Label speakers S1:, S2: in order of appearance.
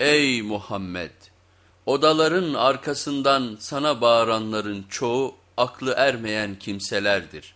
S1: Ey Muhammed! Odaların arkasından sana bağıranların çoğu aklı ermeyen kimselerdir.